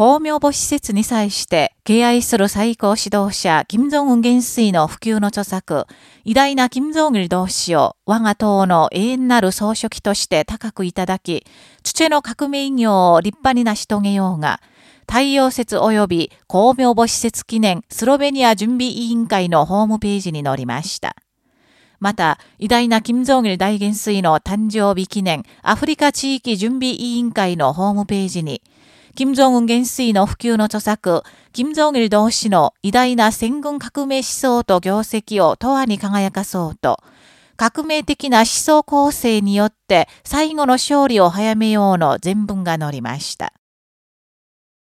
公明母施設に際して敬愛する最高指導者、金正恩元帥の普及の著作、偉大な金正義同士を我が党の永遠なる総書記として高くいただき、土の革命業を立派に成し遂げようが、太陽節及び公明母施設記念スロベニア準備委員会のホームページに載りました。また、偉大な金正義大元帥の誕生日記念アフリカ地域準備委員会のホームページに、金正恩元帥の普及の著作、金正日同士の偉大な戦軍革命思想と業績を永遠に輝かそうと、革命的な思想構成によって最後の勝利を早めようの全文が載りました。